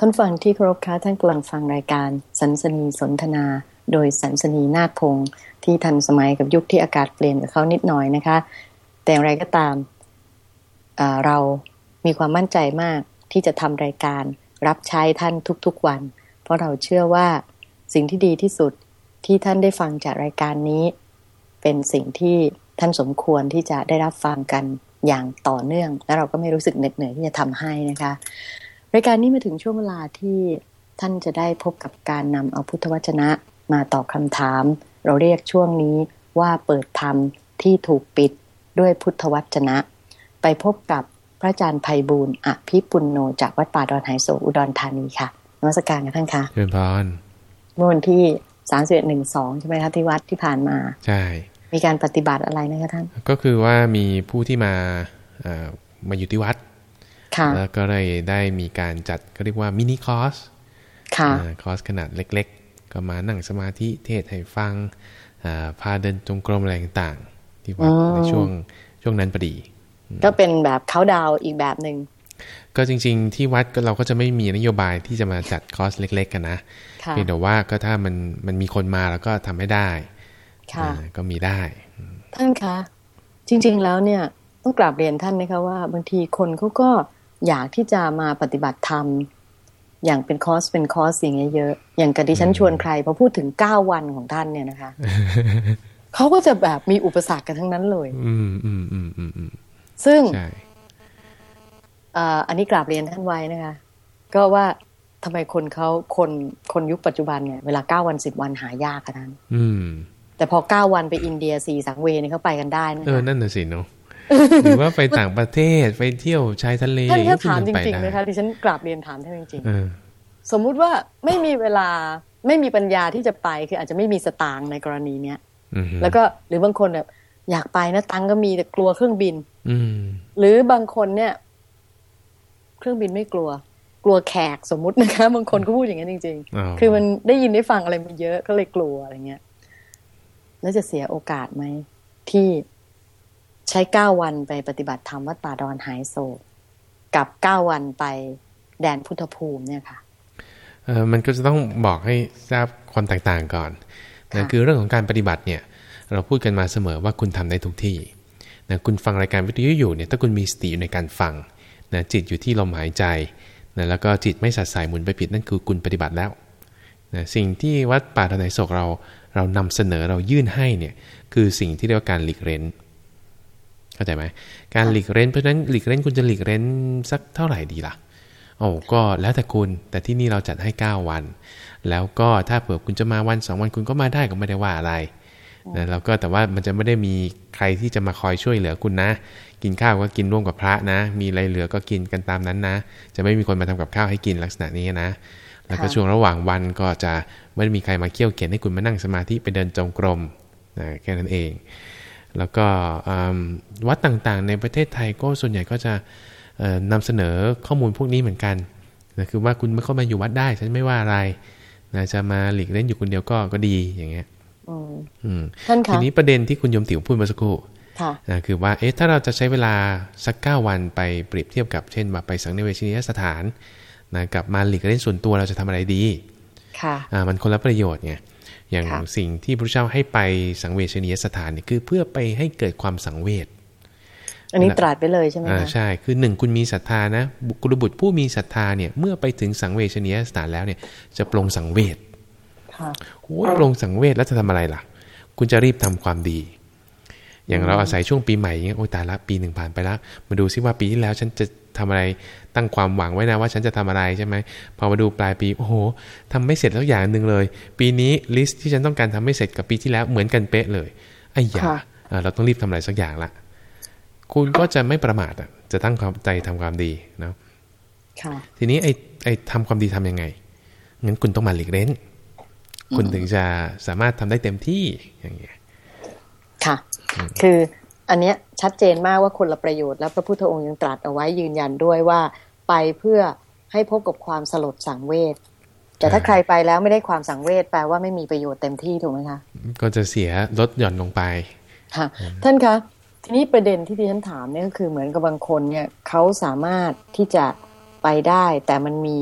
ท่านฟังที่เคารพคะท่านกำลังฟังรายการสันสนีสนทนา โดยสันสนีนาคพงศ์ที่ทันสมัยกับยุคที่อากาศเปลี่ยนกับเขานิดหน่อยนะคะ แต่อย่างไรก็ตามเรามีความมั่นใจมากที่จะทำรายการรับใช้ท่านทุกๆวัน เพราะเราเชื่อว่าสิ่งที่ดีที่สุดที่ท่านได้ฟังจากรายการนี้ เป็นสิ่งที่ท่านสมควรที่จะได้รับฟังกันอย่างต่อเนื่อง และเราก็ไม่รู้สึกเหน็ดเหนื่อยที่จะทำให้นะคะ รายการนี้มาถึงช่วงเวลาที่ท่านจะได้พบกับการนำเอาพุทธวจนะมาตอบคำถาม เราเรียกช่วงนี้ว่าเปิดธรรมที่ถูกปิดด้วยพุทธวจนะ ไปพบกับพระอาจารย์ไพบูลอภิปุณโนจากวัดป่าดอนไหโศอุดรธานีค่ะนวัสการกับท่านคะเชิญพรเมื่อวันที่สามสิบเอ็ดหนึ่งสองใช่ไหมคะที่วัดที่ผ่านมา ใช่ มีการปฏิบัติอะไรนะคะท่าน ก็คือว่ามีผู้ที่มามาอยู่ที่วัด แล้วก็ได้ได้มีการจัดก็เรียกว่า mini course คอร์สขนาดเล็ก ๆ ก็มานั่งสมาธิเทศน์ให้ฟังพาเดินจงกรมอะไรต่างๆ ที่วัดในช่วงช่วงนั้นพอดี ก็เป็นแบบเขาดาวอีกแบบหนึ่งก็จริง ๆ ที่วัดเราก็จะไม่มีนโยบายที่จะมาจัดคอร์สเล็ก ๆ กันนะเพียงแต่ว่าก็ถ้ามันมันมีคนมาแล้วก็ทำให้ได้ก็มีได้ ท่านคะจริง ๆแล้วเนี่ยต้องกราบเรียนท่านนะคะว่า บางทีคนเขาก็ อยากที่จะมาปฏิบัติธรรม อย่างเป็นคอร์สเป็นคอร์สอย่างเงี้ยเยอะ อย่างกระดิฉันชวนใครพอพูดถึงเก้าวันของท่านเนี่ยนะคะเขาก็จะแบบมีอุปสรรคกันทั้งนั้นเลย อืมอืมอืมอืมอืมซึ่งอันนี้กราบเรียนท่านไว้นะคะ ก็ว่าทำไมคนเขาคนคนยุคปัจจุบันเนี่ยเวลาเก้าวันสิบวันหายากขนาดนั้นแต่พอเก้าวันไปอินเดียสี่สังเวเนี่ยเขาไปกันได้นะเออนั่นน่ะสิเนาะ หรือว่าไปต่างประเทศไปเที่ยวชายทะเลท่านถ้าถามจริงๆนะคะที่ฉันกราบเรียนถามท่านจริงๆสมมุติว่าไม่มีเวลาไม่มีปัญญาที่จะไปคืออาจจะไม่มีสตางค์ในกรณีเนี้ยแล้วก็หรือบางคนแบบอยากไปนะตังก็มีแต่กลัวเครื่องบิน อืหรือบางคนเนี่ย เครื่องบินไม่กลัว กลัวแขกสมมุตินะคะบางคนก็พูดอย่างนั้นจริง ๆ คือมันได้ยินได้ฟังอะไรมาเยอะก็เลยกลัวอะไรเงี้ย แล้วจะเสียโอกาสไหมที่ ใช้เก้าวันไปปฏิบัติธรรมวัดป่าดอนหายโศกกับเก้าวันไปแดนพุทธภูมิเนี่ยค่ะเออมันก็จะต้องบอกให้ทราบความแตกต่างก่อนนะคือเรื่องของการปฏิบัติเนี่ย เราพูดกันมาเสมอว่าคุณทำได้ทุกที่นะคุณฟังรายการวิทยุอยู่เนี่ยถ้าคุณมีสติอยู่ในการฟังนะจิตอยู่ที่ลมหายใจนะแล้วก็จิตไม่สัดสายหมุนไปผิดนั่นคือคุณปฏิบัติแล้วนะสิ่งที่วัดป่าดอนหายโศกเราเรานำเสนอเรายื่นให้เนี่ยคือสิ่งที่เรียกว่าการหลีกเล้น เข้าใจไหมการหลีกเล่นเพราะฉะนั้นหลีกเล่นคุณจะหลีกเล่นสักเท่าไหร่ดีล่ะโอ้ก็แล้วแต่คุณ แต่ที่นี่เราจัดให้ 9 วัน แล้วก็ถ้าเผื่อคุณจะมาวันสองวันคุณก็มาได้ก็ไม่ได้ว่าอะไรนะแล้วก็แต่ว่ามันจะไม่ได้มีใครที่จะมาคอยช่วยเหลือคุณนะ กินข้าวก็กินร่วมกับพระนะ มีอะไรเหลือก็กินกันตามนั้นนะ จะไม่มีคนมาทำกับข้าวให้กินลักษณะนี้นะ แล้วก็ช่วงระหว่างวันก็จะไม่ได้มีใครมาเคี่ยวเข็นให้คุณมานั่งสมาธิไปเดินจงกรมนะแค่นั้นเอง แล้วก็วัดต่างๆ ในประเทศไทยก็ส่วนใหญ่ก็จะนำเสนอข้อมูลพวกนี้เหมือนกันนะคือว่าคุณไม่เข้ามาอยู่วัดได้ฉันไม่ว่าอะไรนะจะมาหลีกเล่นอยู่คนเดียวก็ก็ดีอย่างเงี้ยทีนี้ประเด็นที่คุณยมติ๋วพูดมาสักครู่นะคือว่าเอ๊ะถ้าเราจะใช้เวลาสักเก้าวันไปเปรียบเทียบกับเช่นมาไปสังเวชนียสถานนะกับมาหลีกเล่นส่วนตัวเราจะทำอะไรดี ค่ะมันคนละประโยชน์ไง อย่างสิ่งที่พระเจ้าให้ไปสังเวชนียสถานเนี่ยคือเพื่อไปให้เกิดความสังเวชอันนี้ตรัสไปเลยใช่ไหมคะใช่คือหนึ่งคุณมีศรัทธานะ บุคลบุตรผู้มีศรัทธาเนี่ยเมื่อไปถึงสังเวชนียสถานแล้วเนี่ยจะปรงสังเวชโอ้ปรงสังเวชแล้วจะทำอะไรล่ะ คุณจะรีบทำความดี อย่างเราอาศัยช่วงปีใหม่เงี้ยโอ้ตายละปีหนึ่งผ่านไปแล้วมาดูซิว่าปีที่แล้วฉันจะทำอะไรตั้งความหวังไว้นะว่าฉันจะทำอะไรใช่ไหมพอมาดูปลายปีโอ้โหทำไม่เสร็จแล้วอย่างหนึ่งเลย ปีนี้ลิสต์ที่ฉันต้องการทำไม่เสร็จกับปีที่แล้วเหมือนกันเป๊ะเลยไอ้ยาเราต้องรีบทำอะไรสักอย่างละคุณก็จะไม่ประมาทอะจะตั้งความใจทำความดีเนาะทีนี้ไอ้ไอ้ทำความดีทํำยังไงงั้นคุณต้องมาหลีกเล่นคุณถึงจะสามารถทำได้เต็มที่อย่างเงี้ยค่ะ คืออันเนี้ยชัดเจนมากว่าคนละประโยชน์แล้วพระพุทธองค์ยังตรัสเอาไว้ยืนยันด้วยว่า ไปเพื่อให้พบกับความสลดสังเวชแต่ถ้าใครไปแล้วไม่ได้ความสังเวชแปลว่าไม่มีประโยชน์เต็มที่ถูกไหมคะ ก็จะเสียลดหย่อนลงไปค่ะท่านคะทีนี้ประเด็นที่ที่ฉันถามเนี่ยก็คือเหมือนกับบางคนเนี่ยเขาสามารถที่จะไปได้ แต่มันมี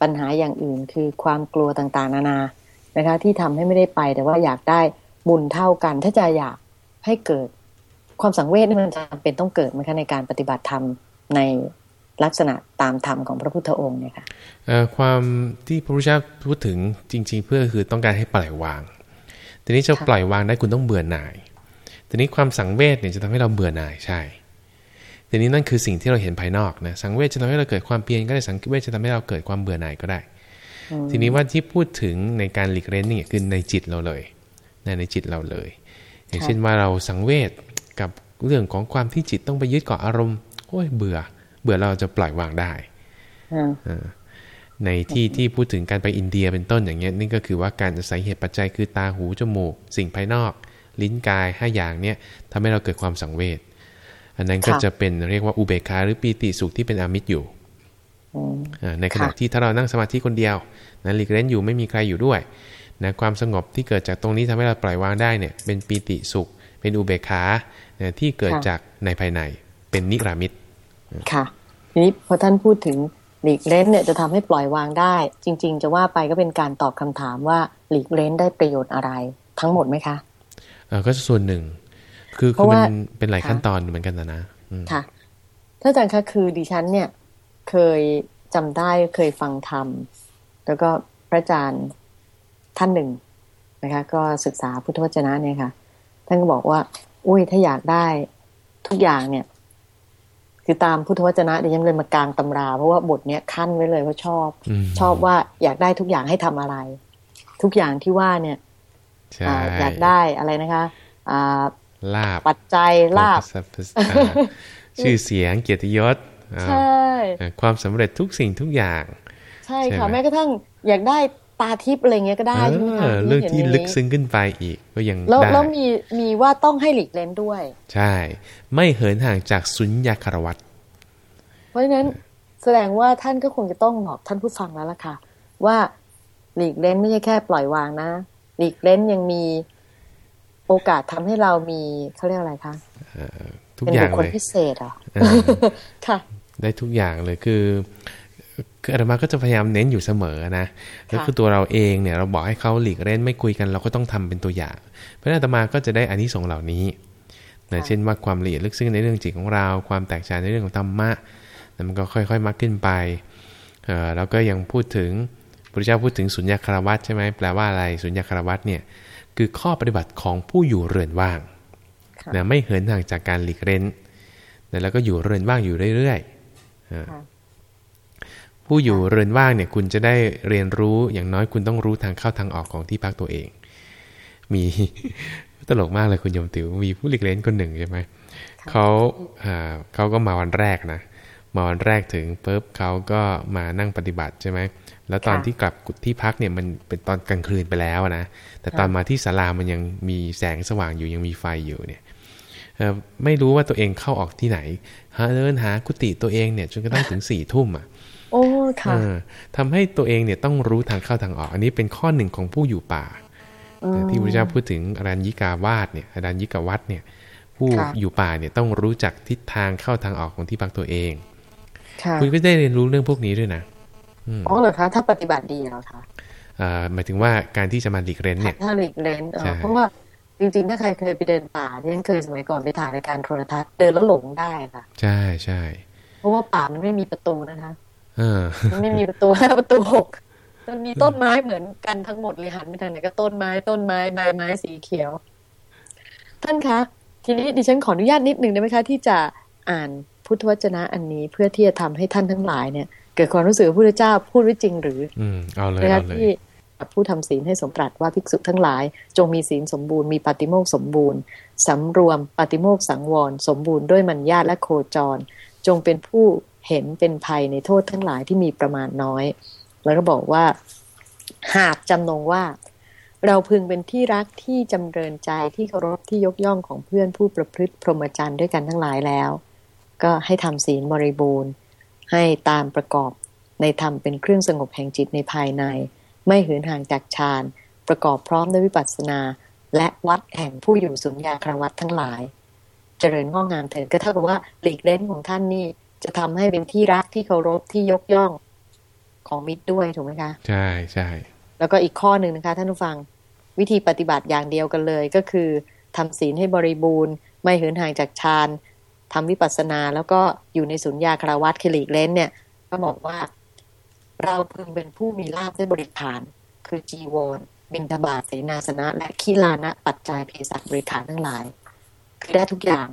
ปัปัญหาอย่างอื่น คือความกลัวต่างๆ นานานะคะ ที่ทำให้ไม่ได้ไปแต่ว่าอยากได้บุญเท่ากัน ถ้าจะอยาก ให้เกิดความสังเวชนี่มันจำเป็นต้องเกิดไหมคะในการปฏิบัติธรรมในลักษณะตามธรรมของพระพุทธองค์เนี่ยค่ะความที่พระพุทธเจ้าพูดถึงจริง ๆ เพื่อคือต้องการให้ปล่อยวาง ทีนี้จะปล่อยวางได้คุณต้องเบื่อหน่าย ทีนี้ความสังเวชเนี่ยจะทำให้เราเบื่อหน่ายใช่ ทีนี้นั่นคือสิ่งที่เราเห็นภายนอกนะ สังเวชจะทำให้เราเกิดความเพียรก็ได้ สังเวชจะทำให้เราเกิดความเบื่อหน่ายก็ได้ ทีนี้ว่าที่พูดถึงในการหลีกเล่นนี่คือในจิตเราเลย ในจิตเราเลย อย่างเช่นว่าเราสังเวชกับเรื่องของความที่จิตต้องไปยึดเกาะอารมณ์โอ้ยเบื่อ เบื่อเราจะปล่อยวางได้ในที่ที่พูดถึงการไปอินเดียเป็นต้นอย่างเงี้ยนี่ก็คือว่าการอาศัยเหตุปัจจัยคือตาหูจมูก สิ่งภายนอก ลิ้นกายห้าอย่างเนี้ยทำให้เราเกิดความสังเวชอันนั้นก็จะเป็นเรียกว่าอุเบกขาหรือปีติสุขที่เป็นอามิตรอยู่ในขณะที่ถ้าเรานั่งสมาธิคนเดียวนะหลีกเล่นอยู่ไม่มีใครอยู่ด้วย นะความสงบที่เกิดจากตรงนี้ทำให้เราปล่อยวางได้เนี่ยเป็นปีติสุข เป็นอุเบกขาที่เกิดจากในภายในเป็นนิรามิตค่ะทีนี้พอท่านพูดถึงหลีกเล่นเนี่ยจะทำให้ปล่อยวางได้ จริง ๆ จะว่าไปก็เป็นการตอบคำถามว่าหลีกเล่นได้ประโยชน์อะไรทั้งหมดไหมคะเออก็ส่วนหนึ่ง คือคือมันเป็นหลายขั้นตอนเหมือนกันนะนะค่ะถ้าอาจารย์คะคือดิฉันเนี่ยเคยจำได้เคยฟังธรรมแล้วก็พระอาจารย์ ท่านหนึ่งนะคะ ก็ศึกษาพุทธวจนะเนี่ยค่ะ ท่านก็บอกว่า อุ้ยถ้าอยากได้ทุกอย่างเนี่ย คือตามพุทธวจนะดิฉันเลยมากลางตำรา เพราะว่าบทเนี้ยขั้นไว้เลยว่าชอบ ชอบว่าอยากได้ทุกอย่างให้ทำอะไร ทุกอย่างที่ว่าเนี่ยอยากได้อะไรนะคะอ่าลาบปัจจัยลาบชื่อเสียงเกียรติยศใช่ความสำเร็จทุกสิ่งทุกอย่าง ใช่ค่ะแม้กระทั่งอยากได้ ตาทิพย์อะไรเงี้ยก็ได้ใช่ไหมคะเรื่องที่ลึกซึ้งขึ้นไปอีกก็ยังได้แล้วมีมีว่าต้องให้หลีกเล่นด้วย ใช่ ไม่เหินห่างจากสุญญาคารวัตเพราะฉะนั้นแสดงว่าท่านก็คงจะต้องบอกท่านผู้ฟังแล้วล่ะค่ะ ว่าหลีกเล่นไม่ใช่แค่ปล่อยวางนะ หลีกเล่นยังมีโอกาสทำให้เรามีเขาเรียกอะไรคะทุกอย่างเลยเป็นบุคคลพิเศษอะค่ะ ได้ทุกอย่างเลยคือ คืออาตมาก็จะพยายามเน้นอยู่เสมอนะแล้วคือตัวเราเองเนี่ยเราบอกให้เขาหลีกเล่นไม่คุยกันเราก็ต้องทำเป็นตัวอย่าง เพราะนั้นอาตมาก็จะได้อันนี้ส่งเหล่านี้นะเช่นว่าความละเอียดลึกซึ้งในเรื่องจิตของเรา ความแตกฉานในเรื่องของธรรมะมันก็ค่อยๆมากขึ้นไปแล้วก็ยังพูดถึงพระเจ้าพูดถึงสุญญาคารวัตใช่ไหมแปลว่าอะไรสุญญาคารวัตเนี่ยคือข้อปฏิบัติของผู้อยู่เรือนว่างนะไม่เหินห่างจากการหลีกเล่นแล้วก็อยู่เรือนว่างอยู่เรื่อยๆ ผู้อยู่เรือนว่างเนี่ยคุณจะได้เรียนรู้อย่างน้อยคุณต้องรู้ทางเข้าทางออกของที่พักตัวเอง มีตลกมากเลยคุณยมติวมีผู้หลีกเล่นคนหนึ่งใช่ไหมเขาเขาก็มาวันแรกนะมาวันแรกถึงปุ๊บเขาก็มานั่งปฏิบัติใช่ไหมแล้วตอนที่กลับที่พักเนี่ยมันเป็นตอนกลางคืนไปแล้วนะแต่ตอนมาที่ศาลามันยังมีแสงสว่างอยู่ยังมีไฟอยู่เนี่ยไม่รู้ว่าตัวเองเข้าออกที่ไหนหาเดินหากุฏิตัวเองเนี่ยจนกระทั่งถึงสี่ทุ่มอะ โอ้ค่ะทำให้ตัวเองเนี่ยต้องรู้ทางเข้าทางออก อันนี้เป็นข้อหนึ่งของผู้อยู่ป่า ที่พระเจ้าพูดถึงอรัญญิกาวาสเนี่ยอรัญญิกาวัดเนี่ย ผู้อยู่ป่าเนี่ยต้องรู้จักทิศทางเข้าทางออกของที่พักตัวเองคุณก็ได้เรียนรู้เรื่องพวกนี้ด้วยนะอ๋อเหรอคะถ้าปฏิบัติดีเหรอคะหมายถึงว่าการที่จะมาหลีกเล่นเนี่ยถ้าหลีกเล่นเพราะว่าจริงๆ ถ้าใครเคยไปเดินป่าที่ฉันเคยสมัยก่อนไปถ่ายรายการโทรทัศน์เดินแล้วหลงได้ค่ะ ใช่ใช่เพราะว่าป่ามันไม่มีประตูนะคะมัน ไม่มีประตูห้าประตูหกมันมีต้นไม้เหมือนกันทั้งหมดเลยหันไปทางไหนก็ต้นไม้ต้นไม้ใบไม้สีเขียว ท่านคะ ทีนี้ดิฉันขออนุญาตนิดหนึ่งได้ไหมคะ ที่จะอ่านพุทธวจนะอันนี้เพื่อที่จะทำให้ท่านทั้งหลายเนี่ย เกิดความรู้สึกพระพุทธเจ้าพูดไว้จริงหรือ อืมเอาเลยเอาเลยที่ผู้ทำศีลให้สมปรัสว่าภิกษุทั้งหลาย จงมีศีลสมบูรณ์มีปฏิโมกสมบูรณ์สำรวมปฏิโมกสังวร สมบูรณ์ด้วยมัญญาตและโคจร จงเป็นผู้ เห็นเป็นภัยในโทษทั้งหลายที่มีประมาณน้อย แล้วก็บอกว่า หากจำนงว่า เราพึงเป็นที่รักที่จำเริญใจที่เคารพที่ยกย่องของเพื่อนผู้ประพฤติพรหมจรรย์ด้วยกันทั้งหลายแล้ว ก็ให้ทำศีลบริบูรณ์ ให้ตามประกอบในธรรมเป็นเครื่องสงบแห่งจิตในภายใน ไม่หืนห่างจากฌานประกอบพร้อมด้วยวิปัสสนา และวัดแห่งผู้อยู่สุญญาครวัตทั้งหลาย เจริญงอกงามเถิดก็เท่ากับว่าหลีกเล่นของท่านนี่ จะทำให้เป็นที่รักที่เคารพที่ยกย่องของมิตรด้วยถูกไหมคะ ใช่ใช่แล้วก็อีกข้อหนึ่งนะคะ ท่านผู้ฟังวิธีปฏิบัติอย่างเดียวกันเลยก็คือทำศีลให้บริบูรณ์ ไม่เหินห่างจากฌานทำวิปัสสนา แล้วก็อยู่ในสุญญาคารวัตคลิกเล้นเนี่ย ก็บอกว่า เราพึงเป็นผู้มีลาภได้บริขาร คือจีวรบิณฑบาตเสนาสนะ และขีลานะปัจจัยเภสัชบริขารทั้งหลาย คือได้ทุกอย่าง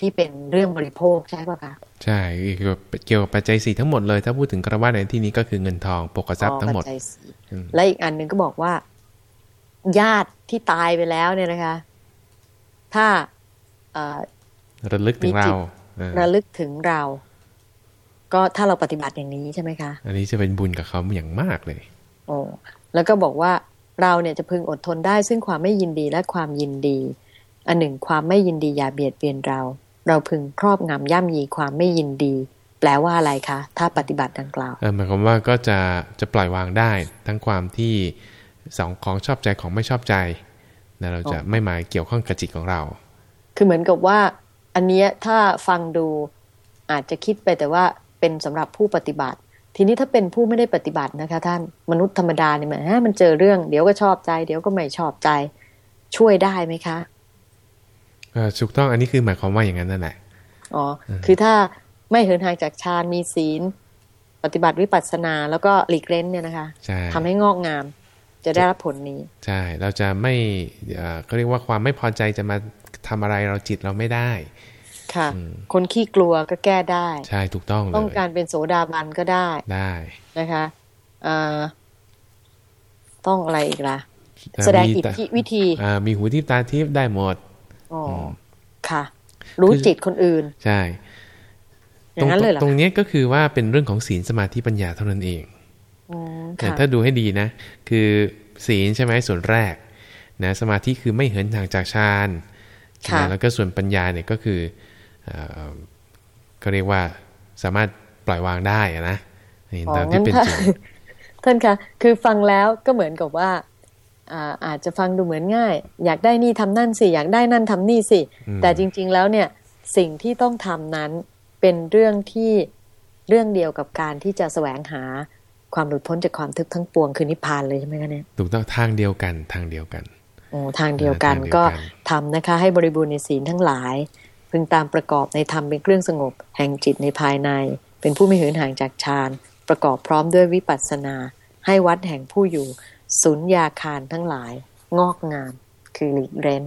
ที่เป็นเรื่องบริโภคใช่ปะคะใช่เกี่ยวกับเกี่ยวกับปัจจัยสี่ทั้งหมดเลย ถ้าพูดถึงกระว่าในที่นี้ก็คือเงินทองปกทรัพย์ทั้งหมดปัจจัยสี่อืมและอีกอันหนึ่งก็บอกว่า ญาติที่ตายไปแล้วเนี่ยนะคะ ถ้าเอ่อระลึกถึงมีจิตเราเออระลึกถึงเรา ก็ถ้าเราปฏิบัติอย่างนี้ใช่ไหมคะ อันนี้จะเป็นบุญกับเขาอย่างมากเลย โอ้แล้วก็บอกว่าเราเนี่ยจะพึงอดทนได้ซึ่งความไม่ยินดีและความยินดี อันหนึ่งความไม่ยินดีอย่าเบียดเบียนเรา เราพึงครอบงำย่ำยีความไม่ยินดี แปลว่าอะไรคะ ถ้าปฏิบัติดังกล่าวเออหมายความว่าก็จะจะปล่อยวางได้ทั้งความที่สองของชอบใจของไม่ชอบใจนะเราจะอ๋อไม่มาเกี่ยวข้องกับจิตของเรา คือเหมือนกับว่า อันเนี้ยถ้าฟังดูอาจจะคิดไปแต่ว่าเป็นสำหรับผู้ปฏิบัติ ทีนี้ถ้าเป็นผู้ไม่ได้ปฏิบัตินะคะ ท่านมนุษย์ธรรมดาเนี่ยมันฮะมันเจอเรื่อง เดี๋ยวก็ชอบใจ เดี๋ยวก็ไม่ชอบใจช่วยได้ไหมคะเออ ถูกต้องอันนี้คือหมายความว่าอย่างนั้นนั่นแหละอ๋ออคือถ้าไม่เหินห่างจากฌานมีศีล ปฏิบัติวิปัสสนาแล้วก็หลีกเล่นเนี่ยนะคะใช่ทำให้งอกงาม จะได้รับผลนี้ ใช่ เราจะไม่เอ่อเขาเรียกว่าความไม่พอใจจะมาทำอะไรเราจิตเราไม่ได้ ค่ะ คนขี้กลัวก็แก้ได้ ใช่ถูกต้องเลยต้องการเป็นโสดาบันก็ได้ได้นะคะเอ่อต้องอะไรอีกล่ะแต่แสดงมีอิทแต่ธิวิธีอ่ามีหูทิพตาทิพได้หมด อ๋ออค่ะ รู้คือจิตคนอื่น ใช่อย่างนั้นเลยเหรอตรงเนี้ยก็คือว่าเป็นเรื่องของศีลสมาธิปัญญาเท่านั้นเองอืมแต่ค่ะถ้าดูให้ดีนะ คือศีลใช่ไหมส่วนแรกนะสมาธิคือไม่เหินห่างจากฌานค่ะนะแล้วก็ส่วนปัญญาเนี่ยก็คือเอ่อก็เรียกว่าสามารถปล่อยวางได้อะนะนี่อ๋อตามที่งั้นเป็นถ้าจริงท่านคะคือฟังแล้วก็เหมือนกับว่า อ่าอาจจะฟังดูเหมือนง่าย อยากได้นี่ทำนั่นสิ อยากได้นั่นทำนี่สิอืมแต่จริง ๆแล้วเนี่ยสิ่งที่ต้องทำนั้นเป็นเรื่องที่เรื่องเดียวกับการที่จะแสวงหาความหลุดพ้นจากความทุกข์ทั้งปวงคือนิพพานเลยใช่ไหมคะเนี่ยถูกต้องทางเดียวกันทางเดียวกันโอ้ทางเดียวกันทางเดียวกันก็ทำนะคะ ให้บริบูรณ์ในศีลทั้งหลาย พึงตามประกอบในธรรมเป็นเครื่องสงบ แห่งจิตในภายใน เป็นผู้ไม่เหินห่างจากฌานประกอบพร้อมด้วยวิปัสสนา ให้วัดแห่งผู้อยู่ สุญญาคารทั้งหลาย งอกงาม คือหลีกเร้น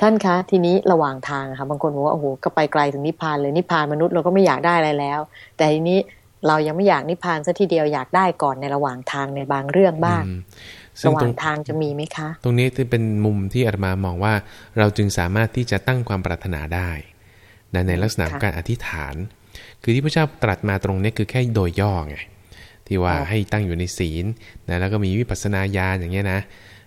ท่านคะ ทีนี้ระหว่างทางอะค่ะบางคนบอกว่าโอ้โหก็ไปไกลถึงนิพพานเลยนิพพานมนุษย์เราก็ไม่อยากได้อะไรแล้ว แต่ทีนี้เรายังไม่อยากนิพพานซะทีเดียวอยากได้ก่อนในระหว่างทางในบางเรื่องบ้างอืมซึ่ระงหตรว่างงทางจะมีไหมคะ ตรงนี้จะเป็นมุมที่อาตมามองว่า เราจึงสามารถที่จะตั้งความปรารถนาได้นะในลักษณะของค่ะการอธิษฐาน คือที่พระเจ้าตรัสมาตรงนี้คือแค่โดยย่อไง ที่ว่าอ๋อให้ตั้งอยู่ในศีลนะแล้วก็มีวิปัสสนาญาณอย่างเงี้ยนะ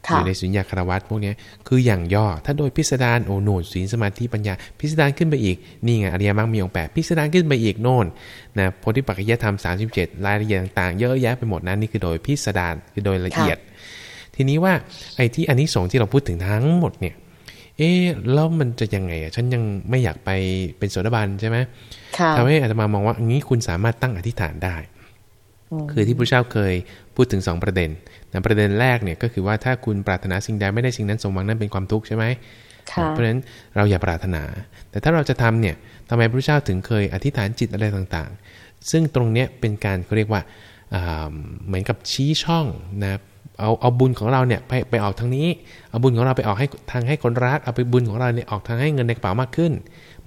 อค่ะยู่ในสุญญาคารวัตพวกเนี้ยคืออย่างย่อ ถ้าโดยพิสดารโอโนนศีลสมาธิปัญญา พิสดารขึ้นไปอีกนี่ไงอริยมรรคมีองค์แปดพิสดารขึ้นไปอีกโน่นนะโพธิปัจจยธรรม37รายละเอียดต่างๆ เยอะแยะไปหมดนะนี่คือโดยพิสดารคือโดยละเอียด ทีนี้ว่าไอ้ที่อันนี้สงส์ที่เราพูดถึงทั้งหมดเนี่ย เอ๊ะแล้วมันจะยังไงอะฉันยังไม่อยากไปเป็นโสดาบันใช่ไหมค่ะทำให้อาตมามองว่าอย่างนี้คุณสามารถตั้งอธิษฐานได้ม คือที่พระเจ้าเคยพูดถึง 2 ประเด็นนะประเด็นแรกเนี่ยก็คือว่าถ้าคุณปรารถนาสิ่งใดไม่ได้สิ่งนั้นสมหวังนั่นเป็นความทุกข์ใช่ไหมค่ะเพราะฉะนั้นเราอย่าปรารถนา แต่ถ้าเราจะทำเนี่ยทำไมพระเจ้าถึงเคยอธิษฐานจิตอะไรต่างๆ ซึ่งตรงเนี้ยเป็นการเขาเรียกว่าอ่าเหมือนกับชี้ช่องนะเอาเอาบุญของเราเนี่ยไปไปออกทางนี้ เอาบุญของเราไปออกให้ทางให้คนรัก เอาไปบุญของเราเนี่ยออกทางให้เงินในกระเป๋ามากขึ้น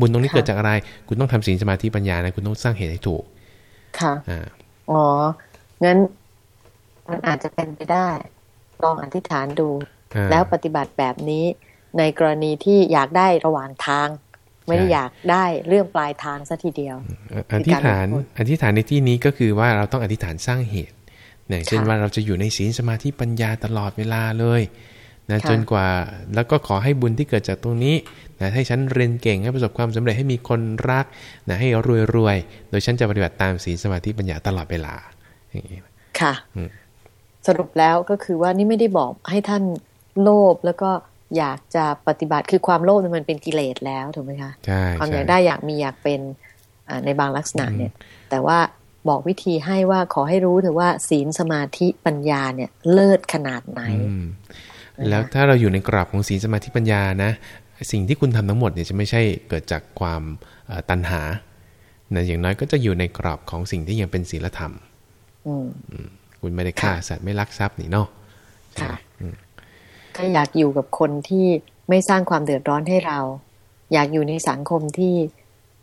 บุญตรงนี้ค่ะเกิดจากอะไร คุณต้องทำศีลสมาธิปัญญานะคุณต้องสร้างเหตุให้ถูกค่ะ อ่าอ๋อ งั้นมันอาจจะเป็นไปได้ ลองอธิษฐานดูอ่าแล้วปฏิบัติแบบนี้ในกรณีที่อยากได้ระหว่างทาง ไม่ได้ใช่อยากได้เรื่องปลายทางซะทีเดียวเอ่ออธิษฐานมีการลงโทษอธิษฐานในที่นี้ก็คือว่าเราต้องอธิษฐานสร้างเหตุอย่างเช่นค่ะว่าเราจะอยู่ในศีลสมาธิปัญญาตลอดเวลาเลย นะค่ะจนกว่าแล้วก็ขอให้บุญที่เกิดจากตรงนี้นะให้ฉันเรียนเก่งให้ประสบความสำเร็จให้มีคนรักนะให้รวยรวยๆโดยฉันจะปฏิบัติตามศีลสมาธิปัญญาตลอดเวลาอย่างนี้ค่ะอืมสรุปแล้วก็คือว่านี่ไม่ได้บอกให้ท่านโลภแล้วก็อยากจะปฏิบัติคือความโลภเนี่ยมันเป็นกิเลสแล้วถูกไหมคะใช่ความอใช่ยากได้อยากมีอยากเป็นอ่าในบางลักษณะเนี่ย แต่ว่าบอกวิธีให้ว่าขอให้รู้เถอะว่าศีลสมาธิปัญญาเนี่ยเลิศขนาดไหน แล้วถ้าเราอยู่ในกรอบของศีลสมาธิปัญญานะ สิ่งที่คุณทำทั้งหมดเนี่ยจะไม่ใช่เกิดจากความตัณหานะอย่างน้อยก็จะอยู่ในกรอบของสิ่งที่ยังเป็นศีลธรรมคุณไม่ได้ฆ่าสัตว์ไม่ลักทรัพย์นี่เนาะค่ะถ้าอยากอยู่กับคนที่ไม่สร้างความเดือดร้อนให้เรา อยากอยู่ในสังคมที่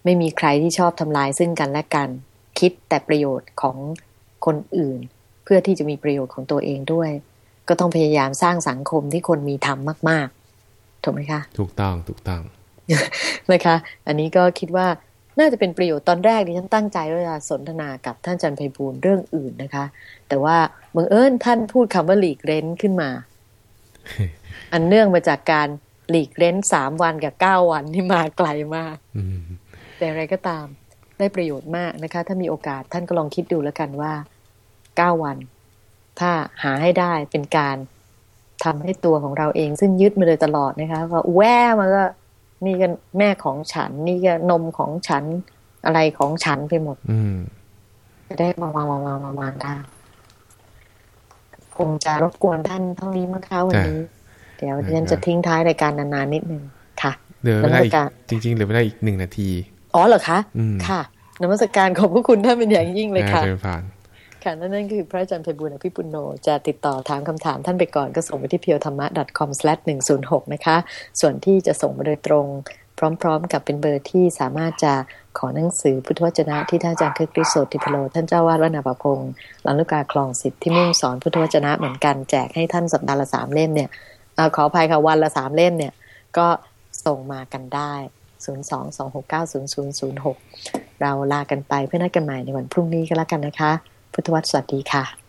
ไม่มีใครที่ชอบทำลายซึ่งกันและกัน คิดแต่ประโยชน์ของคนอื่น เพื่อที่จะมีประโยชน์ของตัวเองด้วย ก็ต้องพยายามสร้างสังคมที่คนมีธรรมมาก ๆ ถูกไหมคะ ถูกต้องถูกต้องนะคะ อันนี้ก็คิดว่าน่าจะเป็นประโยชน์ตอนแรกดิฉันตั้งใจว่าจะสนทนากับท่านจันไพบูลเรื่องอื่นนะคะ แต่ว่าบังเอิญท่านพูดคำว่าหลีกเล้นขึ้นมา อันเนื่องมาจากการหลีกเล้นสามวันกับเก้าวันที่มาไกลมากแต่อะไรก็ตามได้ประโยชน์มากนะคะ ถ้ามีโอกาสท่านก็ลองคิดดูแล้วกันว่าเก้าวัน ถ้าหาให้ได้เป็นการทำให้ตัวของเราเอง ซึ่งยึดมาเลยตลอดนะคะว่าแวมาก็นี่ก็แม่ของฉัน นี่ก็นมของฉันอะไรของฉันไปหมด อืจะได้มาวางวางวางวางได้คงจะรบกวนท่านเท่านี้มั้งคะวันนี้ เดี๋ยวฉันจะทิ้งท้ายรายการนานๆนิดนึงค่ะเหลือเวลาอีกจริง ๆเหลือเวลาอีกหนึ่งนาที อ๋อเหรอคะ ค่ะนมัสการขอบพระคุณท่านเป็นอย่างยิ่งเลยค่ะค่ะนั่น ค่ะนั่นคือพระอาจารย์ไพบุญอภิปุโนจะติดต่อถามคำถามท่านไปก่อนก็ส่งไปที่เพียวธรรมะ .com/106 นะคะ ส่วนที่จะส่งมาโดยตรง พร้อมๆ กับเป็นเบอร์ที่สามารถจะขอหนังสือพุทธวจนะที่ท่านอาจารย์คือกริโสติพโล ท่านเจ้าวาดวัดนาปพงศ์หลำลูกกาคลองสิทธิ์ที่มุ่งสอนพุทธวจนะเหมือนกันแจกให้ท่านสัปดาห์ละสามเล่มเนี่ยอขออภัยค่ะวันละสามเล่มเนี่ยก็ส่งมากันได้022690006 เราลากันไปเพื่อนัดกันใหม่ในวันพรุ่งนี้ก็แล้วกันนะคะ พุทธวัตรสวัสดีค่ะ